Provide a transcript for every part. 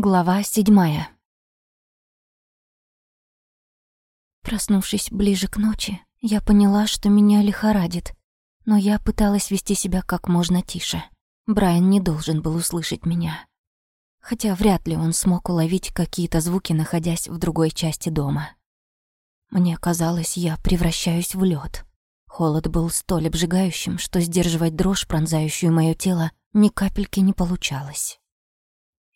Глава седьмая. Проснувшись ближе к ночи, я поняла, что меня лихорадит, но я пыталась вести себя как можно тише. Брайан не должен был услышать меня. Хотя вряд ли он смог уловить какие-то звуки, находясь в другой части дома. Мне казалось, я превращаюсь в лед. Холод был столь обжигающим, что сдерживать дрожь, пронзающую моё тело, ни капельки не получалось.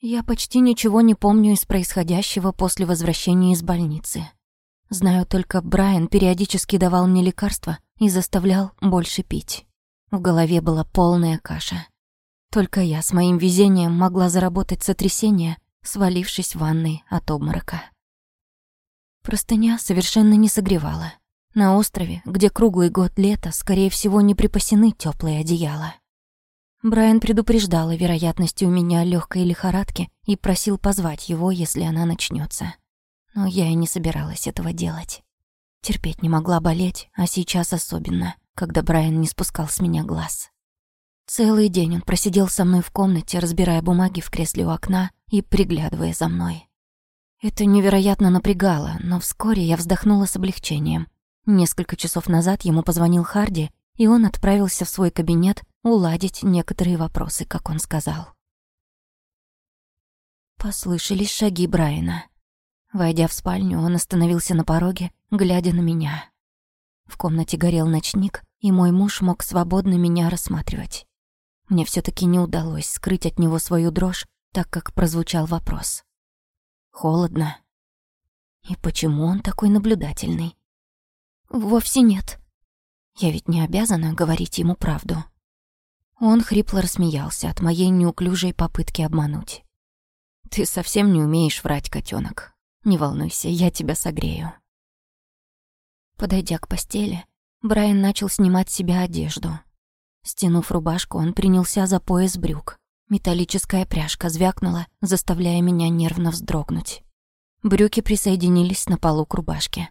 Я почти ничего не помню из происходящего после возвращения из больницы. Знаю только, Брайан периодически давал мне лекарства и заставлял больше пить. В голове была полная каша. Только я с моим везением могла заработать сотрясение, свалившись в ванной от обморока. Простыня совершенно не согревала. На острове, где круглый год лета, скорее всего, не припасены теплые одеяла. Брайан предупреждал о вероятности у меня легкой лихорадки и просил позвать его, если она начнется. Но я и не собиралась этого делать. Терпеть не могла болеть, а сейчас особенно, когда Брайан не спускал с меня глаз. Целый день он просидел со мной в комнате, разбирая бумаги в кресле у окна и приглядывая за мной. Это невероятно напрягало, но вскоре я вздохнула с облегчением. Несколько часов назад ему позвонил Харди, и он отправился в свой кабинет уладить некоторые вопросы, как он сказал. Послышались шаги Брайана. Войдя в спальню, он остановился на пороге, глядя на меня. В комнате горел ночник, и мой муж мог свободно меня рассматривать. Мне все таки не удалось скрыть от него свою дрожь, так как прозвучал вопрос. «Холодно?» И почему он такой наблюдательный? «Вовсе нет», я ведь не обязана говорить ему правду. Он хрипло рассмеялся от моей неуклюжей попытки обмануть. «Ты совсем не умеешь врать, котенок. Не волнуйся, я тебя согрею». Подойдя к постели, Брайан начал снимать с себя одежду. Стянув рубашку, он принялся за пояс брюк. Металлическая пряжка звякнула, заставляя меня нервно вздрогнуть. Брюки присоединились на полу к рубашке.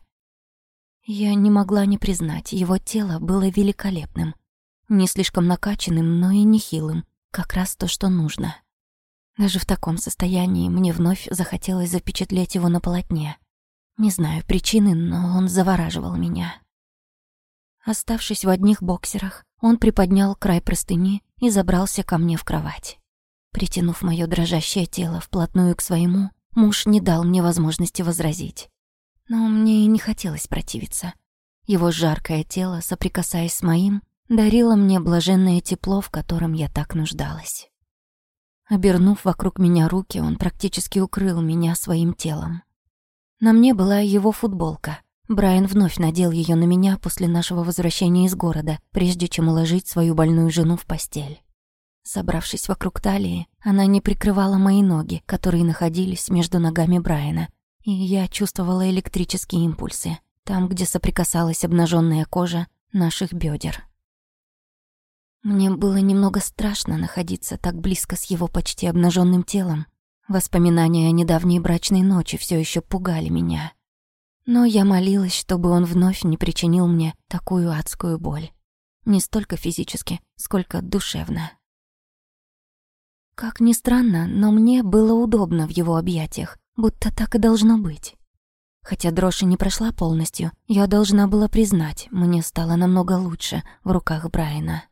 Я не могла не признать, его тело было великолепным. Не слишком накачанным, но и не хилым. Как раз то, что нужно. Даже в таком состоянии мне вновь захотелось запечатлеть его на полотне. Не знаю причины, но он завораживал меня. Оставшись в одних боксерах, он приподнял край простыни и забрался ко мне в кровать. Притянув моё дрожащее тело вплотную к своему, муж не дал мне возможности возразить. Но мне и не хотелось противиться. Его жаркое тело, соприкасаясь с моим, дарило мне блаженное тепло, в котором я так нуждалась. Обернув вокруг меня руки, он практически укрыл меня своим телом. На мне была его футболка. Брайан вновь надел ее на меня после нашего возвращения из города, прежде чем уложить свою больную жену в постель. Собравшись вокруг талии, она не прикрывала мои ноги, которые находились между ногами Брайана, и я чувствовала электрические импульсы, там, где соприкасалась обнаженная кожа наших бедер. Мне было немного страшно находиться так близко с его почти обнаженным телом. Воспоминания о недавней брачной ночи все еще пугали меня. Но я молилась, чтобы он вновь не причинил мне такую адскую боль. Не столько физически, сколько душевно. Как ни странно, но мне было удобно в его объятиях, будто так и должно быть. Хотя дрожь и не прошла полностью, я должна была признать, мне стало намного лучше в руках Брайана.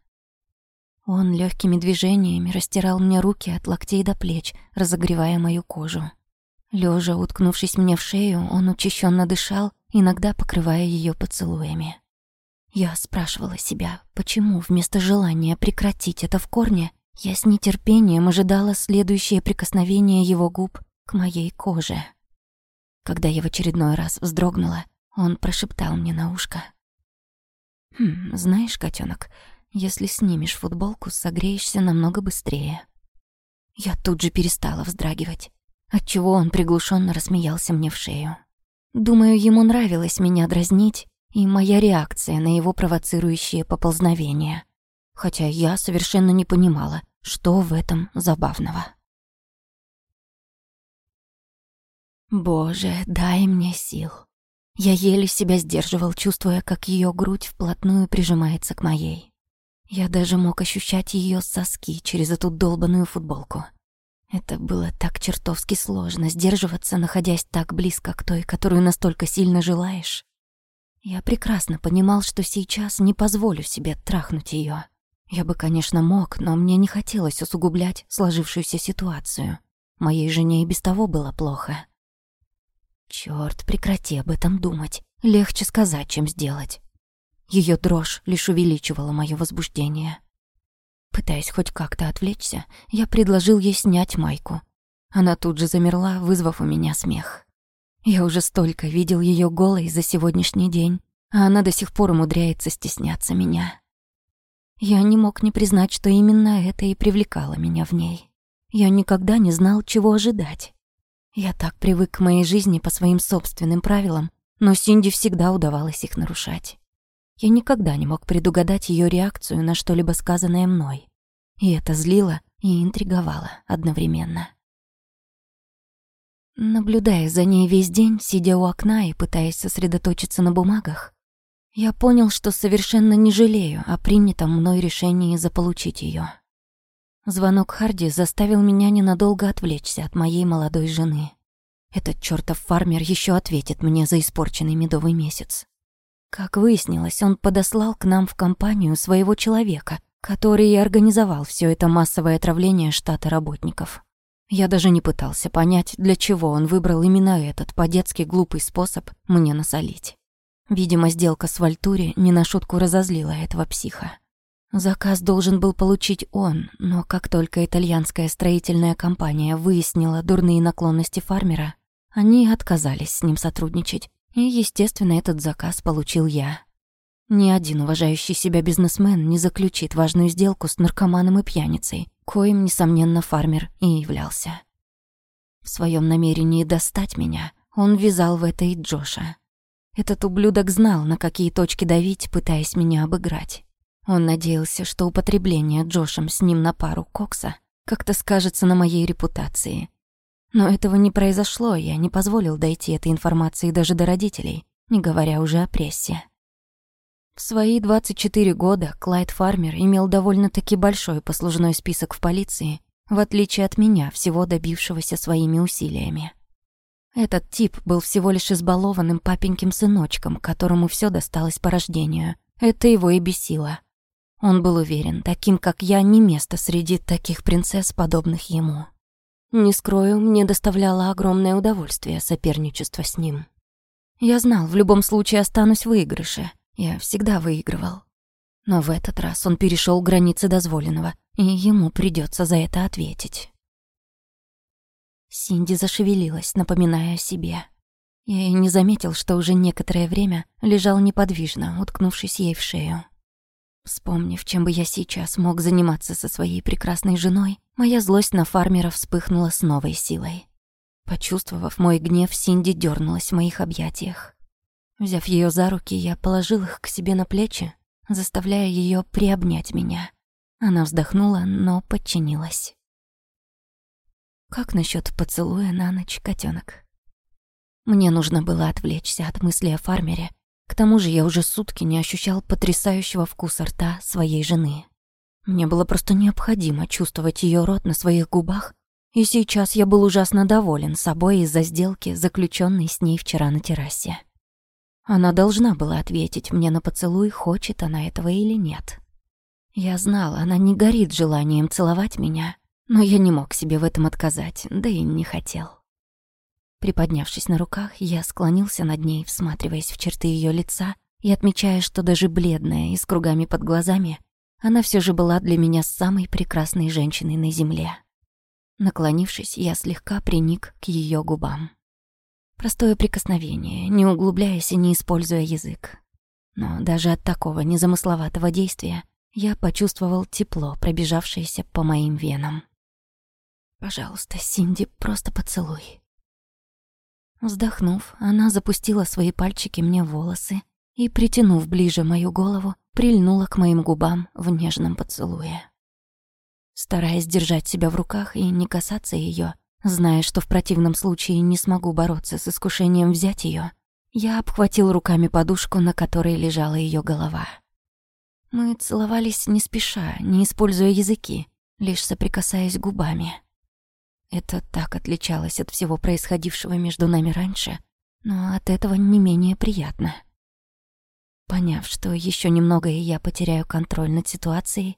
Он легкими движениями растирал мне руки от локтей до плеч, разогревая мою кожу. Лежа, уткнувшись мне в шею, он учащенно дышал, иногда покрывая ее поцелуями. Я спрашивала себя, почему вместо желания прекратить это в корне, я с нетерпением ожидала следующее прикосновение его губ к моей коже. Когда я в очередной раз вздрогнула, он прошептал мне на ушко. «Хм, знаешь, котенок, если снимешь футболку, согреешься намного быстрее». Я тут же перестала вздрагивать, отчего он приглушенно рассмеялся мне в шею. Думаю, ему нравилось меня дразнить и моя реакция на его провоцирующие поползновения. Хотя я совершенно не понимала, что в этом забавного. Боже, дай мне сил. Я еле себя сдерживал, чувствуя, как ее грудь вплотную прижимается к моей. Я даже мог ощущать ее соски через эту долбанную футболку. Это было так чертовски сложно сдерживаться, находясь так близко к той, которую настолько сильно желаешь. Я прекрасно понимал, что сейчас не позволю себе трахнуть ее. Я бы, конечно, мог, но мне не хотелось усугублять сложившуюся ситуацию. Моей жене и без того было плохо. Чёрт, прекрати об этом думать. Легче сказать, чем сделать. Ее дрожь лишь увеличивала мое возбуждение. Пытаясь хоть как-то отвлечься, я предложил ей снять майку. Она тут же замерла, вызвав у меня смех. Я уже столько видел ее голой за сегодняшний день, а она до сих пор умудряется стесняться меня. Я не мог не признать, что именно это и привлекало меня в ней. Я никогда не знал, чего ожидать. Я так привык к моей жизни по своим собственным правилам, но Синди всегда удавалось их нарушать. Я никогда не мог предугадать ее реакцию на что-либо сказанное мной. И это злило и интриговало одновременно. Наблюдая за ней весь день, сидя у окна и пытаясь сосредоточиться на бумагах, я понял, что совершенно не жалею о принятом мной решении заполучить ее. Звонок Харди заставил меня ненадолго отвлечься от моей молодой жены. Этот чертов фармер еще ответит мне за испорченный медовый месяц. Как выяснилось, он подослал к нам в компанию своего человека, который и организовал все это массовое отравление штата работников. Я даже не пытался понять, для чего он выбрал именно этот по-детски глупый способ мне насолить. Видимо, сделка с Вальтури не на шутку разозлила этого психа. Заказ должен был получить он, но как только итальянская строительная компания выяснила дурные наклонности фармера, они отказались с ним сотрудничать и, естественно, этот заказ получил я. Ни один уважающий себя бизнесмен не заключит важную сделку с наркоманом и пьяницей, коим, несомненно, фармер и являлся. В своем намерении достать меня он вязал в это и Джоша. Этот ублюдок знал, на какие точки давить, пытаясь меня обыграть. Он надеялся, что употребление Джошем с ним на пару кокса как-то скажется на моей репутации, но этого не произошло, я не позволил дойти этой информации даже до родителей, не говоря уже о прессе. В свои 24 года Клайд Фармер имел довольно-таки большой послужной список в полиции, в отличие от меня, всего добившегося своими усилиями. Этот тип был всего лишь избалованным папеньким сыночком, которому все досталось по рождению. Это его и бесило. Он был уверен, таким как я, не место среди таких принцесс, подобных ему. Не скрою, мне доставляло огромное удовольствие соперничество с ним. Я знал, в любом случае останусь в выигрыше. Я всегда выигрывал. Но в этот раз он перешел границы дозволенного, и ему придется за это ответить. Синди зашевелилась, напоминая о себе. Я и не заметил, что уже некоторое время лежал неподвижно, уткнувшись ей в шею. Вспомнив, чем бы я сейчас мог заниматься со своей прекрасной женой, моя злость на фармера вспыхнула с новой силой. Почувствовав мой гнев, Синди дернулась в моих объятиях. Взяв ее за руки, я положил их к себе на плечи, заставляя ее приобнять меня. Она вздохнула, но подчинилась. Как насчет поцелуя на ночь, котенок? Мне нужно было отвлечься от мысли о фармере к тому же я уже сутки не ощущал потрясающего вкуса рта своей жены. Мне было просто необходимо чувствовать ее рот на своих губах, и сейчас я был ужасно доволен собой из-за сделки, заключенной с ней вчера на террасе. Она должна была ответить мне на поцелуй, хочет она этого или нет. Я знал, она не горит желанием целовать меня, но я не мог себе в этом отказать, да и не хотел. Приподнявшись на руках, я склонился над ней, всматриваясь в черты ее лица и отмечая, что даже бледная и с кругами под глазами, она все же была для меня самой прекрасной женщиной на земле. Наклонившись, я слегка приник к ее губам. Простое прикосновение, не углубляясь и не используя язык. Но даже от такого незамысловатого действия я почувствовал тепло, пробежавшееся по моим венам. «Пожалуйста, Синди, просто поцелуй», Вздохнув, она запустила свои пальчики мне в волосы и, притянув ближе мою голову, прильнула к моим губам в нежном поцелуе. Стараясь держать себя в руках и не касаться ее, зная, что в противном случае не смогу бороться с искушением взять ее, я обхватил руками подушку, на которой лежала ее голова. Мы целовались не спеша, не используя языки, лишь соприкасаясь губами. Это так отличалось от всего происходившего между нами раньше, но от этого не менее приятно. Поняв, что еще немного и я потеряю контроль над ситуацией,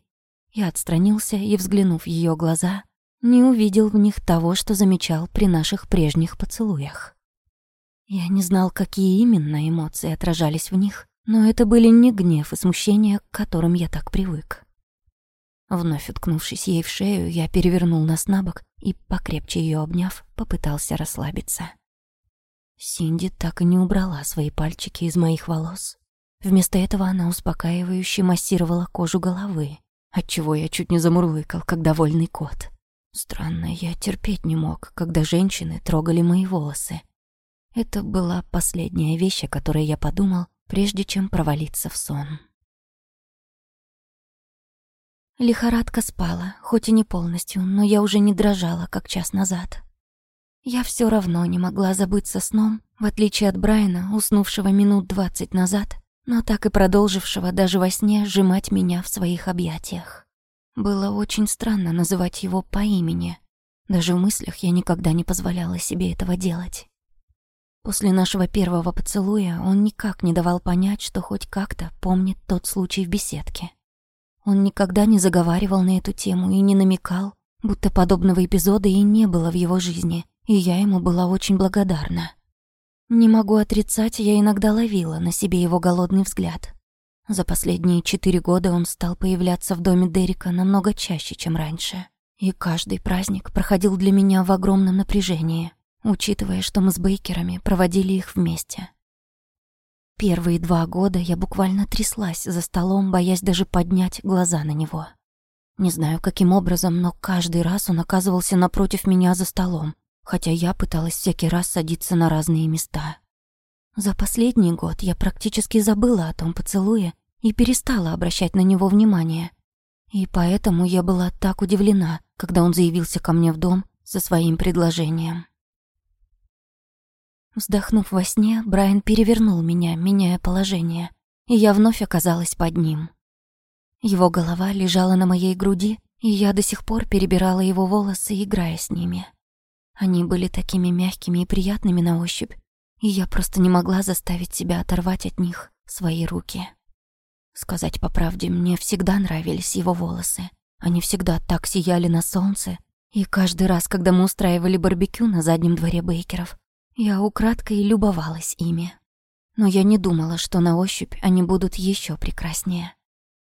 я отстранился и, взглянув в ее глаза, не увидел в них того, что замечал при наших прежних поцелуях. Я не знал, какие именно эмоции отражались в них, но это были не гнев и смущение, к которым я так привык. Вновь уткнувшись ей в шею, я перевернул нас на бок и, покрепче ее обняв, попытался расслабиться. Синди так и не убрала свои пальчики из моих волос. Вместо этого она успокаивающе массировала кожу головы, отчего я чуть не замурлыкал, как довольный кот. Странно, я терпеть не мог, когда женщины трогали мои волосы. Это была последняя вещь, о которой я подумал, прежде чем провалиться в сон. Лихорадка спала, хоть и не полностью, но я уже не дрожала, как час назад. Я все равно не могла забыться сном, в отличие от Брайана, уснувшего минут двадцать назад, но так и продолжившего даже во сне сжимать меня в своих объятиях. Было очень странно называть его по имени. Даже в мыслях я никогда не позволяла себе этого делать. После нашего первого поцелуя он никак не давал понять, что хоть как-то помнит тот случай в беседке. Он никогда не заговаривал на эту тему и не намекал, будто подобного эпизода и не было в его жизни, и я ему была очень благодарна. Не могу отрицать, я иногда ловила на себе его голодный взгляд. За последние четыре года он стал появляться в доме Дерека намного чаще, чем раньше. И каждый праздник проходил для меня в огромном напряжении, учитывая, что мы с Бейкерами проводили их вместе. Первые два года я буквально тряслась за столом, боясь даже поднять глаза на него. Не знаю, каким образом, но каждый раз он оказывался напротив меня за столом, хотя я пыталась всякий раз садиться на разные места. За последний год я практически забыла о том поцелуе и перестала обращать на него внимание. И поэтому я была так удивлена, когда он заявился ко мне в дом со своим предложением. Вздохнув во сне, Брайан перевернул меня, меняя положение, и я вновь оказалась под ним. Его голова лежала на моей груди, и я до сих пор перебирала его волосы, играя с ними. Они были такими мягкими и приятными на ощупь, и я просто не могла заставить себя оторвать от них свои руки. Сказать по правде, мне всегда нравились его волосы. Они всегда так сияли на солнце, и каждый раз, когда мы устраивали барбекю на заднем дворе Бейкеров, я украдкой любовалась ими. Но я не думала, что на ощупь они будут еще прекраснее.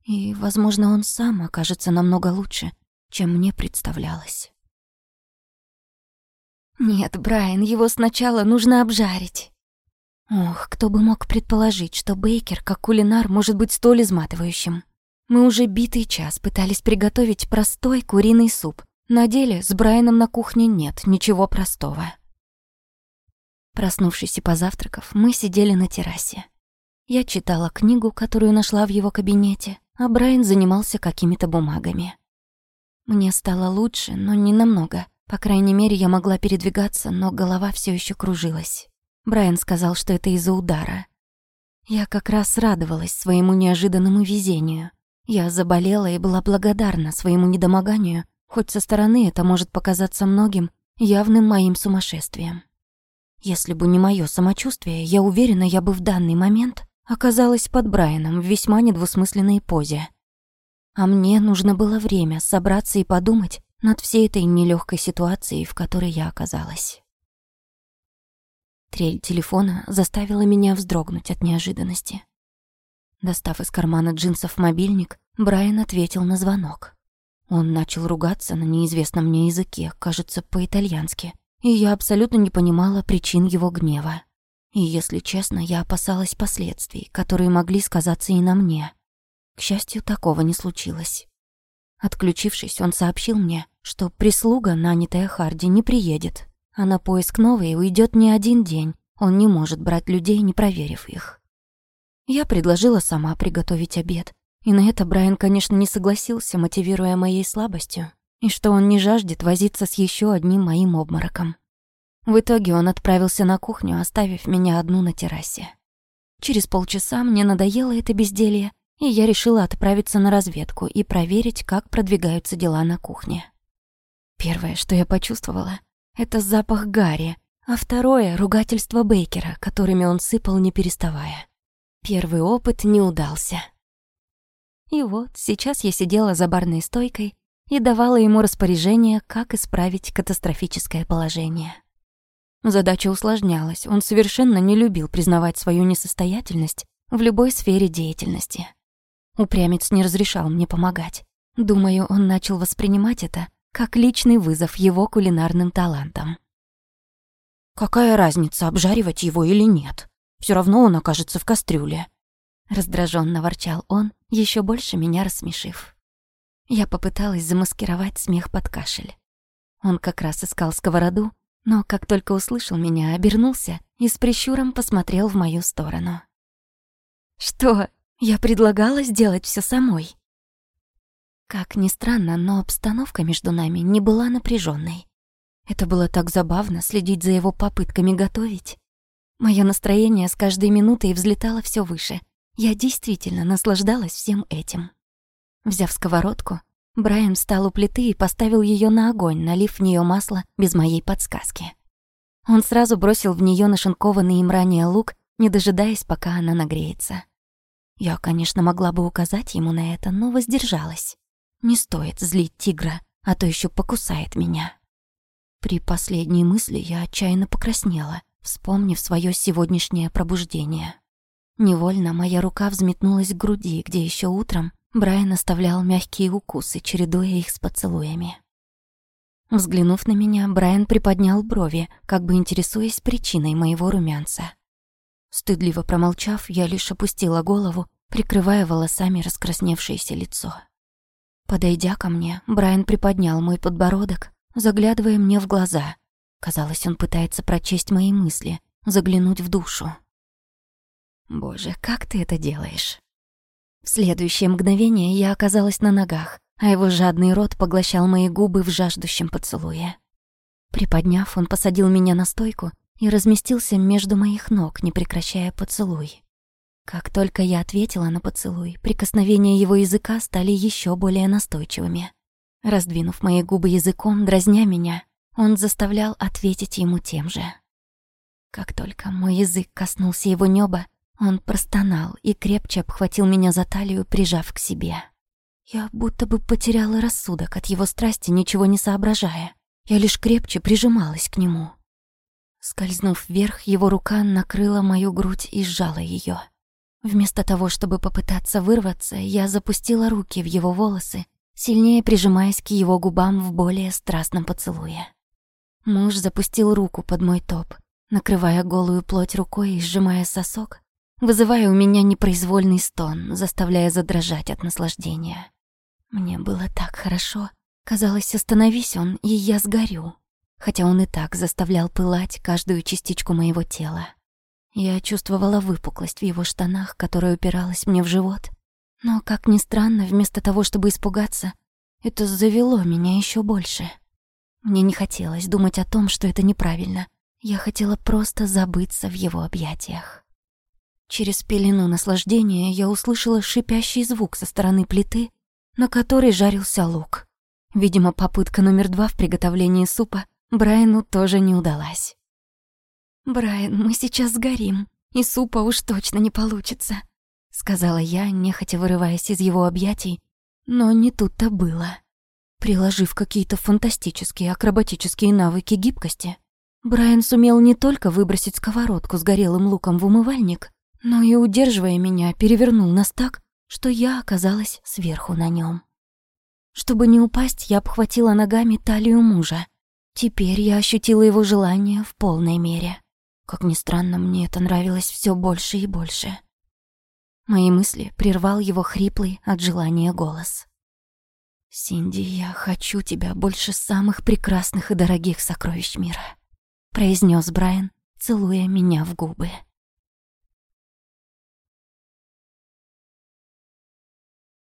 И, возможно, он сам окажется намного лучше, чем мне представлялось. Нет, Брайан, его сначала нужно обжарить. Ох, кто бы мог предположить, что Бейкер, как кулинар, может быть столь изматывающим. Мы уже битый час пытались приготовить простой куриный суп. На деле с Брайаном на кухне нет ничего простого. Проснувшись и позавтракав, мы сидели на террасе. Я читала книгу, которую нашла в его кабинете, а Брайан занимался какими-то бумагами. Мне стало лучше, но не намного. По крайней мере, я могла передвигаться, но голова все еще кружилась. Брайан сказал, что это из-за удара. Я как раз радовалась своему неожиданному везению. Я заболела и была благодарна своему недомоганию, хоть со стороны это может показаться многим явным моим сумасшествием. Если бы не мое самочувствие, я уверена, я бы в данный момент оказалась под Брайаном в весьма недвусмысленной позе. А мне нужно было время собраться и подумать, над всей этой нелегкой ситуацией, в которой я оказалась. Трель телефона заставила меня вздрогнуть от неожиданности. Достав из кармана джинсов мобильник, Брайан ответил на звонок. Он начал ругаться на неизвестном мне языке, кажется, по-итальянски, и я абсолютно не понимала причин его гнева. И, если честно, я опасалась последствий, которые могли сказаться и на мне. К счастью, такого не случилось. Отключившись, он сообщил мне, что прислуга, нанятая Харди, не приедет, а на поиск новой уйдет не один день. Он не может брать людей, не проверив их. Я предложила сама приготовить обед, и на это Брайан, конечно, не согласился, мотивируя моей слабостью, и что он не жаждет возиться с еще одним моим обмороком. В итоге он отправился на кухню, оставив меня одну на террасе. Через полчаса мне надоело это безделье, и я решила отправиться на разведку и проверить, как продвигаются дела на кухне. Первое, что я почувствовала, это запах Гарри, а второе — ругательство Бейкера, которыми он сыпал, не переставая. Первый опыт не удался. И вот сейчас я сидела за барной стойкой и давала ему распоряжение, как исправить катастрофическое положение. Задача усложнялась, он совершенно не любил признавать свою несостоятельность в любой сфере деятельности. Упрямец не разрешал мне помогать. Думаю, он начал воспринимать это как личный вызов его кулинарным талантам. «Какая разница, обжаривать его или нет? Все равно он окажется в кастрюле», Раздраженно ворчал он, еще больше меня рассмешив. Я попыталась замаскировать смех под кашель. Он как раз искал сковороду, но как только услышал меня, обернулся и с прищуром посмотрел в мою сторону. «Что, я предлагала сделать все самой?» Как ни странно, но обстановка между нами не была напряженной. Это было так забавно следить за его попытками готовить. Мое настроение с каждой минутой взлетало все выше, я действительно наслаждалась всем этим. Взяв сковородку, Брайан встал у плиты и поставил ее на огонь, налив в нее масло без моей подсказки. Он сразу бросил в нее нашинкованный им ранее лук, не дожидаясь, пока она нагреется. Я, конечно, могла бы указать ему на это, но воздержалась. Не стоит злить тигра, а то еще покусает меня. При последней мысли я отчаянно покраснела, вспомнив свое сегодняшнее пробуждение. Невольно моя рука взметнулась к груди, где еще утром Брайан оставлял мягкие укусы, чередуя их с поцелуями. Взглянув на меня, Брайан приподнял брови, как бы интересуясь причиной моего румянца. Стыдливо промолчав, я лишь опустила голову, прикрывая волосами раскрасневшееся лицо. Подойдя ко мне, Брайан приподнял мой подбородок, заглядывая мне в глаза. Казалось, он пытается прочесть мои мысли, заглянуть в душу. Боже, как ты это делаешь? В следующее мгновение я оказалась на ногах, а его жадный рот поглощал мои губы в жаждущем поцелуе. Приподняв, он посадил меня на стойку и разместился между моих ног, не прекращая поцелуй. Как только я ответила на поцелуй, прикосновения его языка стали еще более настойчивыми. Раздвинув мои губы языком, дразня меня, он заставлял ответить ему тем же. Как только мой язык коснулся его неба, он простонал и крепче обхватил меня за талию, прижав к себе. Я будто бы потеряла рассудок от его страсти, ничего не соображая. Я лишь крепче прижималась к нему. Скользнув вверх, его рука накрыла мою грудь и сжала ее. Вместо того, чтобы попытаться вырваться, я запустила руки в его волосы, сильнее прижимаясь к его губам в более страстном поцелуе. Муж запустил руку под мой топ, накрывая голую плоть рукой и сжимая сосок, вызывая у меня непроизвольный стон, заставляя задрожать от наслаждения. Мне было так хорошо. Казалось, остановись он, и я сгорю. Хотя он и так заставлял пылать каждую частичку моего тела. Я чувствовала выпуклость в его штанах, которая упиралась мне в живот. Но, как ни странно, вместо того, чтобы испугаться, это завело меня еще больше. Мне не хотелось думать о том, что это неправильно. Я хотела просто забыться в его объятиях. Через пелену наслаждения я услышала шипящий звук со стороны плиты, на которой жарился лук. Видимо, попытка номер два в приготовлении супа Брайану тоже не удалась. «Брайан, мы сейчас сгорим, и супа уж точно не получится», — сказала я, нехотя вырываясь из его объятий, но не тут-то было. Приложив какие-то фантастические акробатические навыки гибкости, Брайан сумел не только выбросить сковородку с горелым луком в умывальник, но и, удерживая меня, перевернул нас так, что я оказалась сверху на нем. Чтобы не упасть, я обхватила ногами талию мужа. Теперь я ощутила его желание в полной мере. Как ни странно, мне это нравилось все больше и больше. Мои мысли прервал его хриплый от желания голос. «Синди, я хочу тебя больше самых прекрасных и дорогих сокровищ мира», произнес Брайан, целуя меня в губы.